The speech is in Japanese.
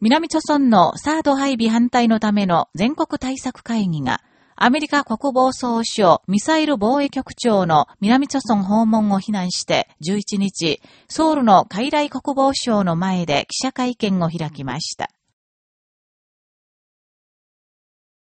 南朝村のサード配備反対のための全国対策会議が、アメリカ国防総省ミサイル防衛局長の南朝村訪問を非難して11日、ソウルの海来国防省の前で記者会見を開きました。